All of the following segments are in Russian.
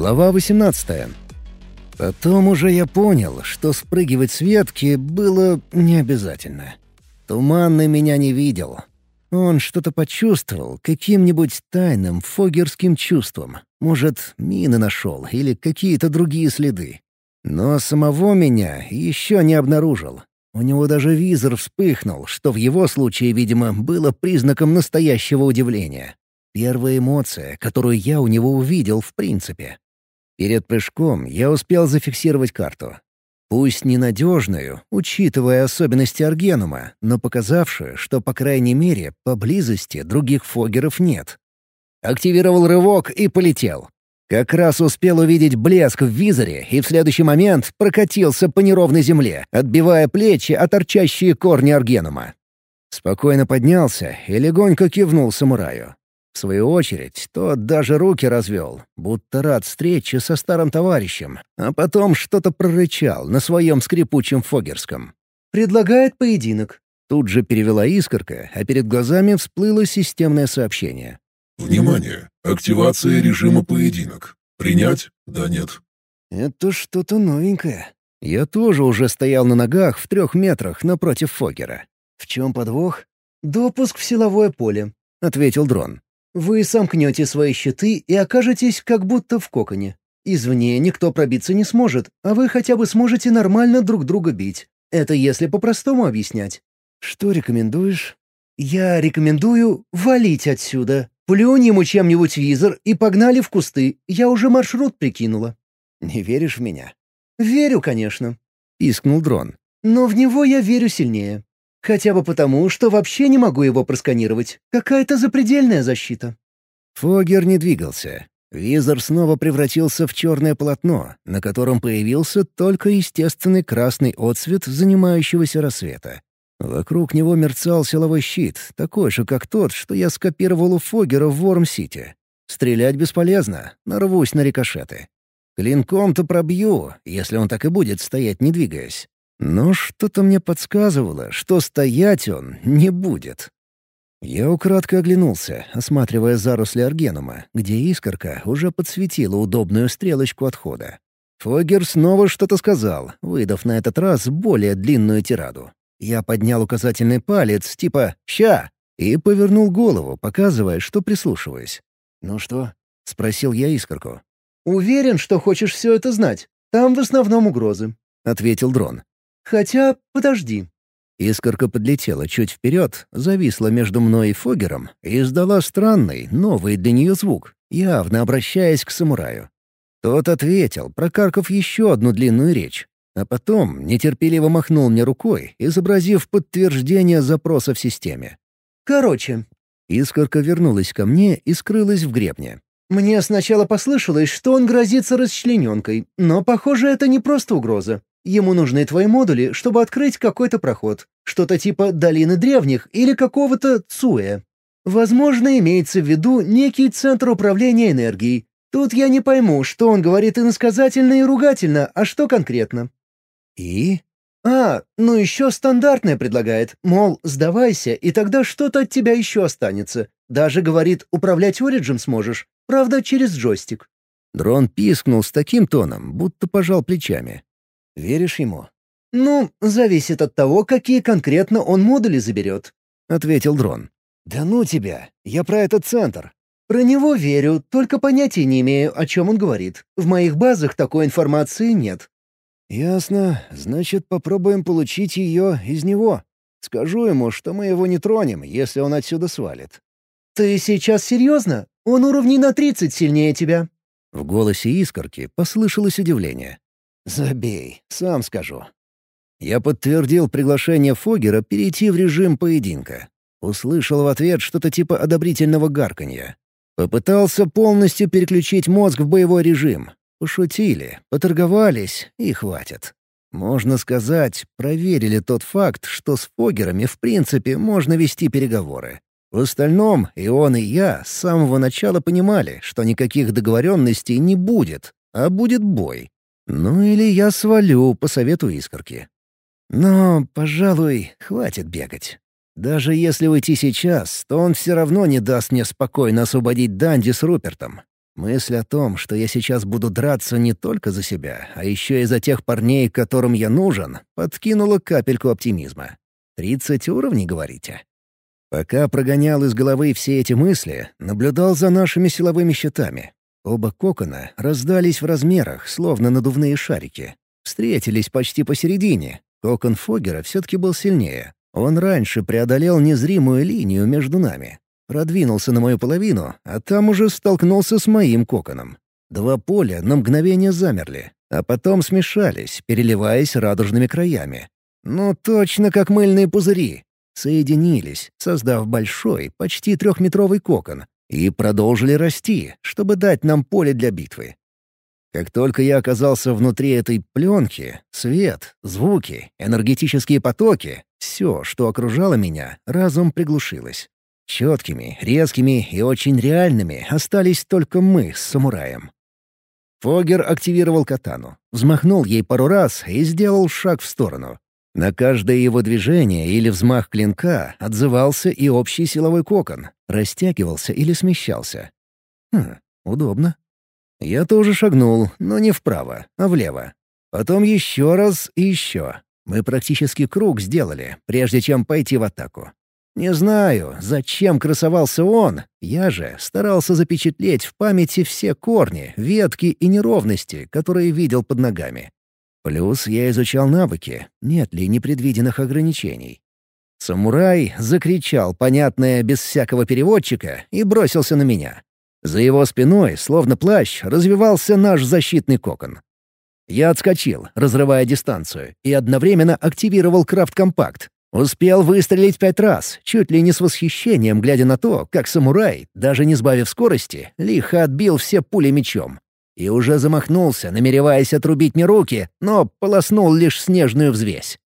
Глава 18. Потом уже я понял, что спрыгивать с ветки было не обязательно. Туманный меня не видел. Он что-то почувствовал каким-нибудь тайным фогерским чувством. Может, мины нашел или какие-то другие следы. Но самого меня еще не обнаружил. У него даже визор вспыхнул, что в его случае, видимо, было признаком настоящего удивления. Первая эмоция, которую я у него увидел в принципе. Перед прыжком я успел зафиксировать карту. Пусть ненадежную, учитывая особенности Аргенума, но показавшую, что, по крайней мере, поблизости других фогеров нет. Активировал рывок и полетел. Как раз успел увидеть блеск в визоре и в следующий момент прокатился по неровной земле, отбивая плечи от торчащие корни Аргенума. Спокойно поднялся и легонько кивнул самураю. В свою очередь, тот даже руки развел, будто рад встрече со старым товарищем, а потом что-то прорычал на своем скрипучем фогерском. «Предлагает поединок». Тут же перевела искорка, а перед глазами всплыло системное сообщение. «Внимание! Активация режима поединок. Принять? Да нет». «Это что-то новенькое. Я тоже уже стоял на ногах в трех метрах напротив Фогера. В чем подвох?» «Допуск в силовое поле», — ответил дрон. Вы сомкнете свои щиты и окажетесь как будто в коконе. Извне никто пробиться не сможет, а вы хотя бы сможете нормально друг друга бить. Это если по-простому объяснять. Что рекомендуешь? Я рекомендую валить отсюда. Плюнь ему чем-нибудь визор и погнали в кусты. Я уже маршрут прикинула. Не веришь в меня? Верю, конечно. Пискнул дрон. Но в него я верю сильнее. Хотя бы потому, что вообще не могу его просканировать. Какая-то запредельная защита». Фогер не двигался. Визор снова превратился в черное полотно, на котором появился только естественный красный отсвет занимающегося рассвета. Вокруг него мерцал силовой щит, такой же, как тот, что я скопировал у Фогера в Ворм-Сити. Стрелять бесполезно, нарвусь на рикошеты. Клинком-то пробью, если он так и будет стоять, не двигаясь. Но что-то мне подсказывало, что стоять он не будет. Я украдко оглянулся, осматривая заросли аргенума, где искорка уже подсветила удобную стрелочку отхода. Фогер снова что-то сказал, выдав на этот раз более длинную тираду. Я поднял указательный палец, типа «ща», и повернул голову, показывая, что прислушиваюсь. «Ну что?» — спросил я искорку. «Уверен, что хочешь все это знать. Там в основном угрозы», — ответил дрон. Хотя, подожди». Искорка подлетела чуть вперед, зависла между мной и Фогером и издала странный, новый для нее звук, явно обращаясь к самураю. Тот ответил, прокаркав еще одну длинную речь, а потом нетерпеливо махнул мне рукой, изобразив подтверждение запроса в системе. «Короче». Искорка вернулась ко мне и скрылась в гребне. «Мне сначала послышалось, что он грозится расчлененкой, но, похоже, это не просто угроза. Ему нужны твои модули, чтобы открыть какой-то проход. Что-то типа долины древних или какого-то Цуэ. Возможно, имеется в виду некий центр управления энергией. Тут я не пойму, что он говорит иносказательно и ругательно, а что конкретно. И? А, ну еще стандартное предлагает, мол, сдавайся, и тогда что-то от тебя еще останется. Даже говорит, управлять Ориджем сможешь, правда, через джойстик. Дрон пискнул с таким тоном, будто пожал плечами. Веришь ему?» «Ну, зависит от того, какие конкретно он модули заберет», — ответил дрон. «Да ну тебя! Я про этот центр!» «Про него верю, только понятия не имею, о чем он говорит. В моих базах такой информации нет». «Ясно. Значит, попробуем получить ее из него. Скажу ему, что мы его не тронем, если он отсюда свалит». «Ты сейчас серьезно? Он уровней на тридцать сильнее тебя». В голосе искорки послышалось удивление. «Забей, сам скажу». Я подтвердил приглашение Фогера перейти в режим поединка. Услышал в ответ что-то типа одобрительного гарканья. Попытался полностью переключить мозг в боевой режим. Пошутили, поторговались и хватит. Можно сказать, проверили тот факт, что с Фогерами в принципе можно вести переговоры. В остальном и он, и я с самого начала понимали, что никаких договоренностей не будет, а будет бой. Ну или я свалю по совету искорки. Но, пожалуй, хватит бегать. Даже если уйти сейчас, то он все равно не даст мне спокойно освободить Данди с Рупертом. Мысль о том, что я сейчас буду драться не только за себя, а еще и за тех парней, которым я нужен, подкинула капельку оптимизма. «Тридцать уровней, говорите?» Пока прогонял из головы все эти мысли, наблюдал за нашими силовыми щитами. Оба кокона раздались в размерах, словно надувные шарики. Встретились почти посередине. Кокон Фогера все-таки был сильнее. Он раньше преодолел незримую линию между нами. Продвинулся на мою половину, а там уже столкнулся с моим коконом. Два поля на мгновение замерли, а потом смешались, переливаясь радужными краями. Ну, точно как мыльные пузыри. Соединились, создав большой, почти трехметровый кокон, и продолжили расти, чтобы дать нам поле для битвы. Как только я оказался внутри этой пленки, свет, звуки, энергетические потоки — все, что окружало меня, разом приглушилось. Четкими, резкими и очень реальными остались только мы с самураем. Фогер активировал катану, взмахнул ей пару раз и сделал шаг в сторону. На каждое его движение или взмах клинка отзывался и общий силовой кокон, растягивался или смещался. Хм, удобно. Я тоже шагнул, но не вправо, а влево. Потом еще раз и еще. Мы практически круг сделали, прежде чем пойти в атаку. Не знаю, зачем красовался он, я же старался запечатлеть в памяти все корни, ветки и неровности, которые видел под ногами. Плюс я изучал навыки, нет ли непредвиденных ограничений. Самурай закричал, понятное без всякого переводчика, и бросился на меня. За его спиной, словно плащ, развивался наш защитный кокон. Я отскочил, разрывая дистанцию, и одновременно активировал крафт-компакт, Успел выстрелить пять раз, чуть ли не с восхищением, глядя на то, как самурай, даже не сбавив скорости, лихо отбил все пули мечом. И уже замахнулся, намереваясь отрубить мне руки, но полоснул лишь снежную взвесь.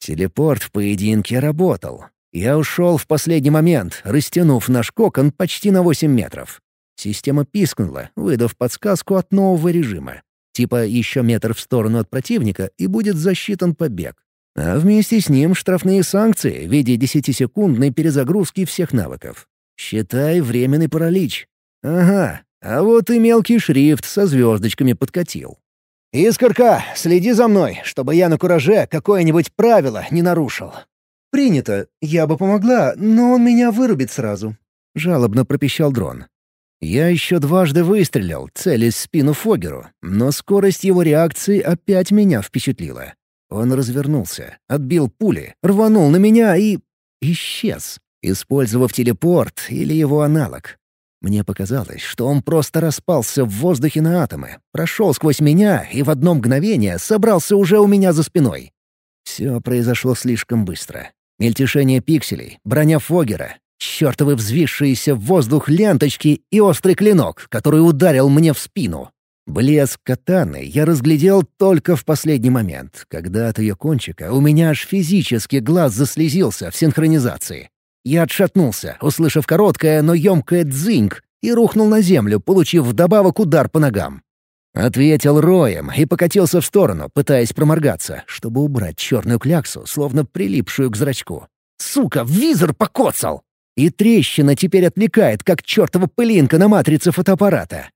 Телепорт в поединке работал. Я ушел в последний момент, растянув наш кокон почти на 8 метров. Система пискнула, выдав подсказку от нового режима. Типа еще метр в сторону от противника, и будет засчитан побег. А вместе с ним штрафные санкции в виде десятисекундной перезагрузки всех навыков. Считай временный паралич. Ага, а вот и мелкий шрифт со звездочками подкатил. «Искорка, следи за мной, чтобы я на кураже какое-нибудь правило не нарушил». «Принято. Я бы помогла, но он меня вырубит сразу», — жалобно пропищал дрон. Я еще дважды выстрелил, целясь в спину Фогеру, но скорость его реакции опять меня впечатлила. Он развернулся, отбил пули, рванул на меня и... исчез, использовав телепорт или его аналог. Мне показалось, что он просто распался в воздухе на атомы, прошел сквозь меня и в одно мгновение собрался уже у меня за спиной. Все произошло слишком быстро. Мельтешение пикселей, броня Фогера, чертовы взвисшиеся в воздух ленточки и острый клинок, который ударил мне в спину. Блеск катаны я разглядел только в последний момент, когда от ее кончика у меня аж физически глаз заслезился в синхронизации. Я отшатнулся, услышав короткое, но емкое дзиньк, и рухнул на землю, получив вдобавок удар по ногам. Ответил роем и покатился в сторону, пытаясь проморгаться, чтобы убрать черную кляксу, словно прилипшую к зрачку. «Сука, визор покоцал!» И трещина теперь отвлекает, как чертова пылинка на матрице фотоаппарата.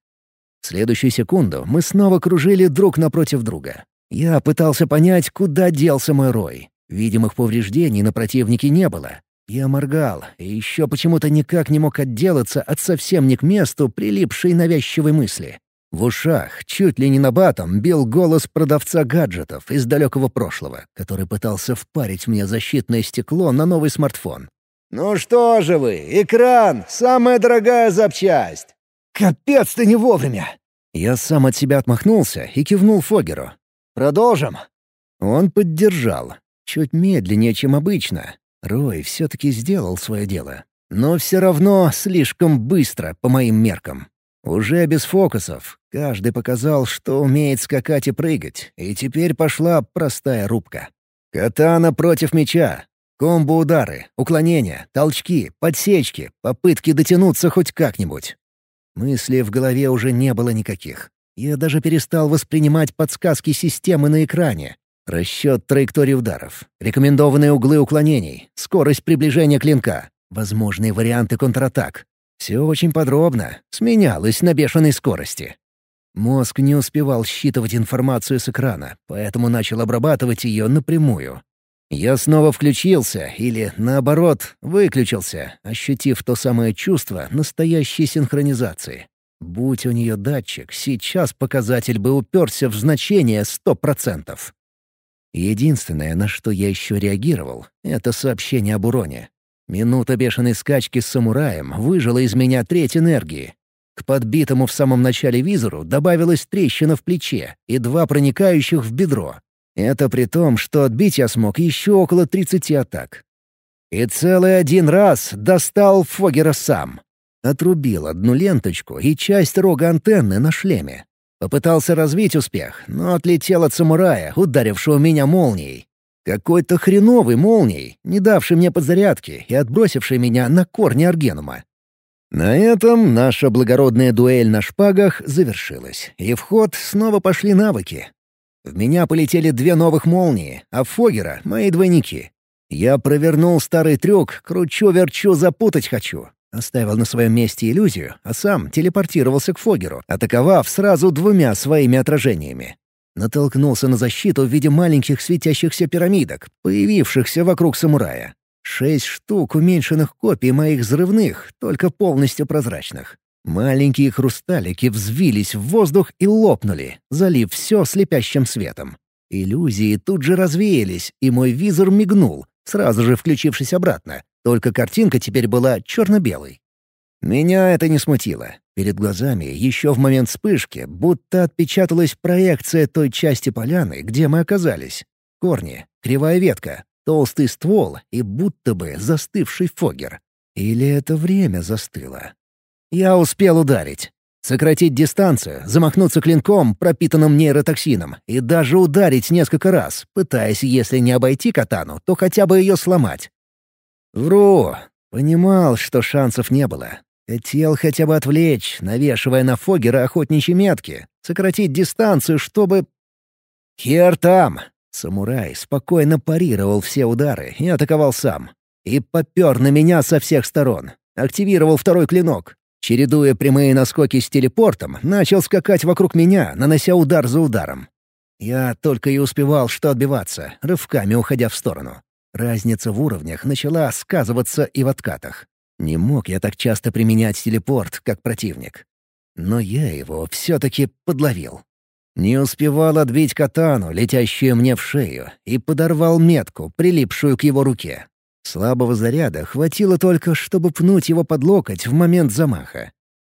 В следующую секунду мы снова кружили друг напротив друга. Я пытался понять, куда делся мой рой. Видимых повреждений на противнике не было. Я моргал, и еще почему-то никак не мог отделаться от совсем не к месту прилипшей навязчивой мысли. В ушах, чуть ли не на батом, бил голос продавца гаджетов из далекого прошлого, который пытался впарить мне защитное стекло на новый смартфон. «Ну что же вы, экран — самая дорогая запчасть! «Капец ты не вовремя!» Я сам от себя отмахнулся и кивнул Фогеру. «Продолжим?» Он поддержал. Чуть медленнее, чем обычно. Рой все-таки сделал свое дело. Но все равно слишком быстро, по моим меркам. Уже без фокусов. Каждый показал, что умеет скакать и прыгать, и теперь пошла простая рубка. Катана против меча. Комбо-удары, уклонения, толчки, подсечки, попытки дотянуться хоть как-нибудь. Мыслей в голове уже не было никаких. Я даже перестал воспринимать подсказки системы на экране. Расчет траектории ударов, рекомендованные углы уклонений, скорость приближения клинка, возможные варианты контратак. Все очень подробно, сменялось на бешеной скорости. Мозг не успевал считывать информацию с экрана, поэтому начал обрабатывать ее напрямую. Я снова включился, или, наоборот, выключился, ощутив то самое чувство настоящей синхронизации. Будь у нее датчик, сейчас показатель бы уперся в значение сто процентов. Единственное, на что я еще реагировал, — это сообщение об уроне. Минута бешеной скачки с самураем выжила из меня треть энергии. К подбитому в самом начале визору добавилась трещина в плече и два проникающих в бедро. Это при том, что отбить я смог еще около 30 атак. И целый один раз достал Фогера сам. Отрубил одну ленточку и часть рога антенны на шлеме. Попытался развить успех, но отлетел от самурая, ударившего меня молнией. Какой-то хреновый молнией, не давший мне подзарядки и отбросивший меня на корни аргенума. На этом наша благородная дуэль на шпагах завершилась, и в ход снова пошли навыки. В меня полетели две новых молнии, а Фогера — мои двойники. Я провернул старый трюк, кручу-верчу, запутать хочу. Оставил на своем месте иллюзию, а сам телепортировался к Фогеру, атаковав сразу двумя своими отражениями. Натолкнулся на защиту в виде маленьких светящихся пирамидок, появившихся вокруг самурая. Шесть штук уменьшенных копий моих взрывных, только полностью прозрачных. Маленькие хрусталики взвились в воздух и лопнули, залив все слепящим светом. Иллюзии тут же развеялись, и мой визор мигнул, сразу же включившись обратно, только картинка теперь была черно-белой. Меня это не смутило. Перед глазами еще в момент вспышки будто отпечаталась проекция той части поляны, где мы оказались. Корни, кривая ветка, толстый ствол и будто бы застывший фогер. Или это время застыло? Я успел ударить. Сократить дистанцию, замахнуться клинком, пропитанным нейротоксином, и даже ударить несколько раз, пытаясь, если не обойти катану, то хотя бы ее сломать. Вру. Понимал, что шансов не было. Хотел хотя бы отвлечь, навешивая на Фогера охотничьи метки, сократить дистанцию, чтобы... Хер там! Самурай спокойно парировал все удары и атаковал сам. И попер на меня со всех сторон. Активировал второй клинок. Чередуя прямые наскоки с телепортом, начал скакать вокруг меня, нанося удар за ударом. Я только и успевал что отбиваться, рывками уходя в сторону. Разница в уровнях начала сказываться и в откатах. Не мог я так часто применять телепорт, как противник. Но я его все-таки подловил. Не успевал отбить катану, летящую мне в шею, и подорвал метку, прилипшую к его руке. Слабого заряда хватило только, чтобы пнуть его под локоть в момент замаха.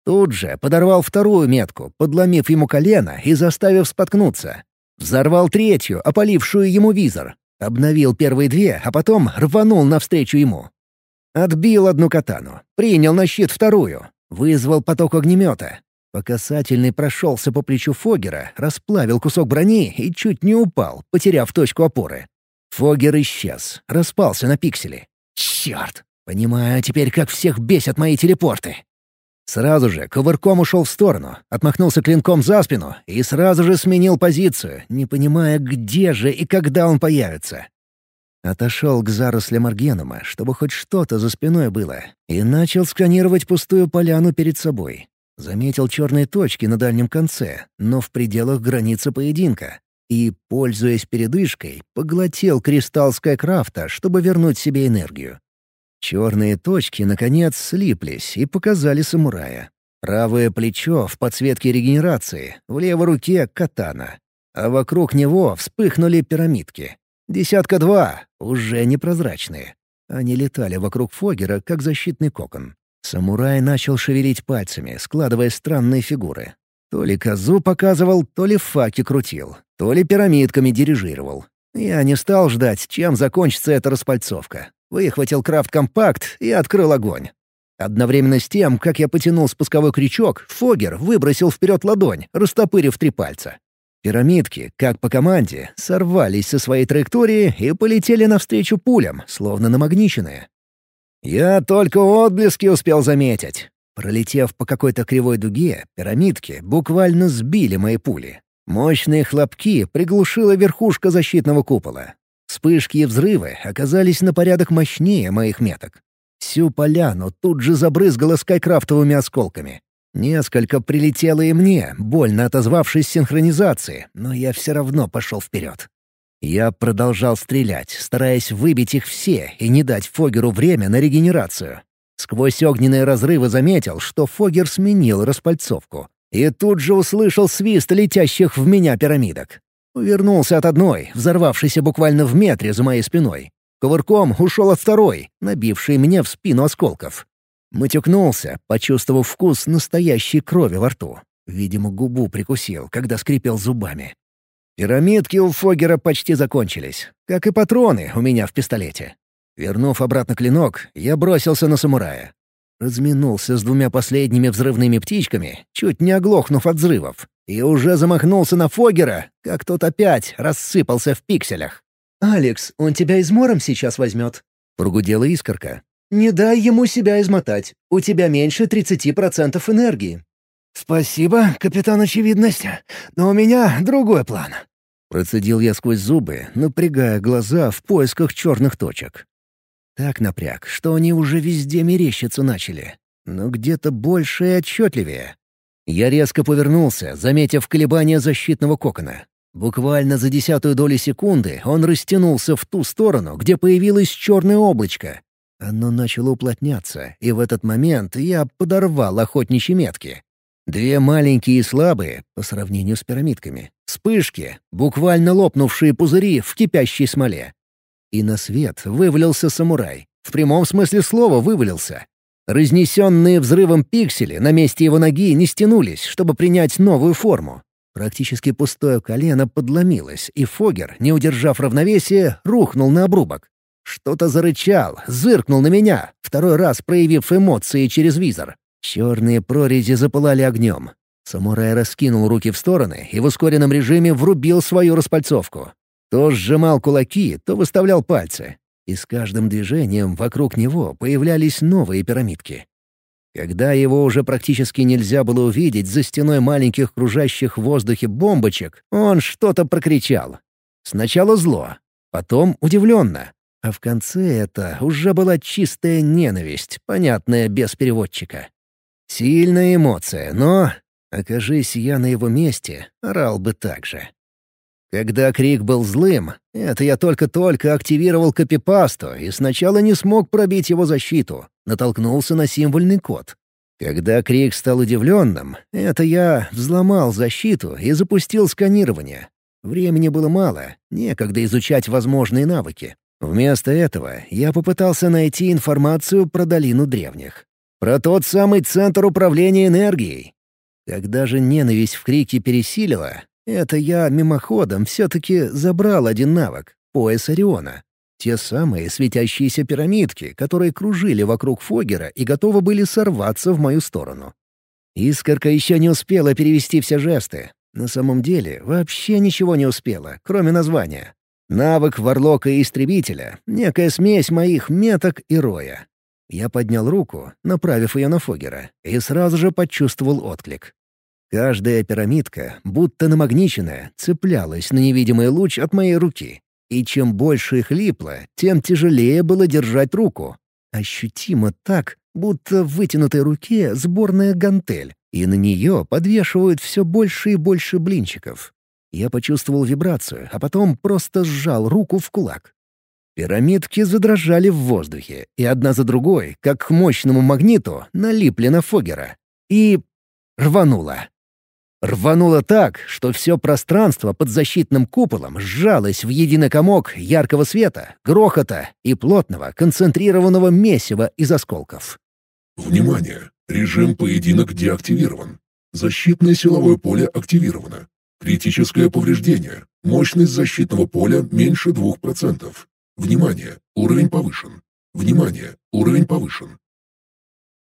Тут же подорвал вторую метку, подломив ему колено и заставив споткнуться. Взорвал третью, опалившую ему визор. Обновил первые две, а потом рванул навстречу ему. Отбил одну катану, принял на щит вторую, вызвал поток огнемета. По касательной прошелся по плечу Фогера, расплавил кусок брони и чуть не упал, потеряв точку опоры. Фогер исчез, распался на пиксели. Черт! Понимаю теперь, как всех бесят мои телепорты. Сразу же ковырком ушел в сторону, отмахнулся клинком за спину и сразу же сменил позицию, не понимая, где же и когда он появится. Отошел к зарослям аргенума, чтобы хоть что-то за спиной было, и начал сканировать пустую поляну перед собой. Заметил черные точки на дальнем конце, но в пределах границы поединка. И, пользуясь передышкой, поглотил кристалл Скайкрафта, чтобы вернуть себе энергию. Черные точки, наконец, слиплись и показали самурая. Правое плечо в подсветке регенерации, в левой руке — катана. А вокруг него вспыхнули пирамидки. Десятка два, уже непрозрачные. Они летали вокруг Фогера, как защитный кокон. Самурай начал шевелить пальцами, складывая странные фигуры. То ли козу показывал, то ли факи крутил, то ли пирамидками дирижировал. Я не стал ждать, чем закончится эта распальцовка. Выхватил крафт-компакт и открыл огонь. Одновременно с тем, как я потянул спусковой крючок, Фогер выбросил вперед ладонь, растопырив три пальца. Пирамидки, как по команде, сорвались со своей траектории и полетели навстречу пулям, словно намагниченные. Я только отблески успел заметить. Пролетев по какой-то кривой дуге, пирамидки буквально сбили мои пули. Мощные хлопки приглушила верхушка защитного купола. Вспышки и взрывы оказались на порядок мощнее моих меток. Всю поляну тут же забрызгало скайкрафтовыми осколками. Несколько прилетело и мне, больно отозвавшись синхронизации, но я все равно пошел вперед. Я продолжал стрелять, стараясь выбить их все и не дать Фогеру время на регенерацию. Сквозь огненные разрывы заметил, что Фогер сменил распальцовку. И тут же услышал свист летящих в меня пирамидок. Увернулся от одной, взорвавшейся буквально в метре за моей спиной. Ковырком ушел от второй, набившей мне в спину осколков. Матюкнулся, почувствовав вкус настоящей крови во рту. Видимо, губу прикусил, когда скрипел зубами. Пирамидки у Фогера почти закончились, как и патроны у меня в пистолете. Вернув обратно клинок, я бросился на самурая. Разминулся с двумя последними взрывными птичками, чуть не оглохнув от взрывов, и уже замахнулся на Фогера, как тот опять рассыпался в пикселях. «Алекс, он тебя измором сейчас возьмет», — прогудела искорка. Не дай ему себя измотать. У тебя меньше 30% энергии». «Спасибо, капитан Очевидность, но у меня другой план». Процедил я сквозь зубы, напрягая глаза в поисках черных точек. Так напряг, что они уже везде мерещиться начали, но где-то больше и отчетливее. Я резко повернулся, заметив колебания защитного кокона. Буквально за десятую долю секунды он растянулся в ту сторону, где появилось черное облачко, оно начало уплотняться, и в этот момент я подорвал охотничьи метки. Две маленькие и слабые, по сравнению с пирамидками, вспышки, буквально лопнувшие пузыри в кипящей смоле. И на свет вывалился самурай. В прямом смысле слова вывалился. Разнесенные взрывом пиксели на месте его ноги не стянулись, чтобы принять новую форму. Практически пустое колено подломилось, и Фогер, не удержав равновесия, рухнул на обрубок. Что-то зарычал, зыркнул на меня, второй раз проявив эмоции через визор. Черные прорези запылали огнем. Самурай раскинул руки в стороны и в ускоренном режиме врубил свою распальцовку. То сжимал кулаки, то выставлял пальцы. И с каждым движением вокруг него появлялись новые пирамидки. Когда его уже практически нельзя было увидеть за стеной маленьких кружащих в воздухе бомбочек, он что-то прокричал. Сначала зло, потом удивленно, а в конце это уже была чистая ненависть, понятная без переводчика. Сильная эмоция, но, окажись я на его месте, орал бы так же. Когда крик был злым, это я только-только активировал копипасту и сначала не смог пробить его защиту, натолкнулся на символьный код. Когда крик стал удивленным, это я взломал защиту и запустил сканирование. Времени было мало, некогда изучать возможные навыки. Вместо этого я попытался найти информацию про долину древних. Про тот самый центр управления энергией. Когда же ненависть в крике пересилила, это я мимоходом все-таки забрал один навык — пояс Ориона. Те самые светящиеся пирамидки, которые кружили вокруг Фогера и готовы были сорваться в мою сторону. Искорка еще не успела перевести все жесты. На самом деле вообще ничего не успела, кроме названия. Навык Варлока и Истребителя — некая смесь моих меток и роя. Я поднял руку, направив ее на Фогера, и сразу же почувствовал отклик. Каждая пирамидка, будто намагниченная, цеплялась на невидимый луч от моей руки. И чем больше их липло, тем тяжелее было держать руку. Ощутимо так, будто в вытянутой руке сборная гантель, и на нее подвешивают все больше и больше блинчиков. Я почувствовал вибрацию, а потом просто сжал руку в кулак. Пирамидки задрожали в воздухе, и одна за другой, как к мощному магниту, налипли на Фогера. И... рвануло. Рвануло так, что все пространство под защитным куполом сжалось в единый комок яркого света, грохота и плотного, концентрированного месива из осколков. Внимание! Режим поединок деактивирован. Защитное силовое поле активировано. Критическое повреждение. Мощность защитного поля меньше 2%. Внимание! Уровень повышен. Внимание! Уровень повышен.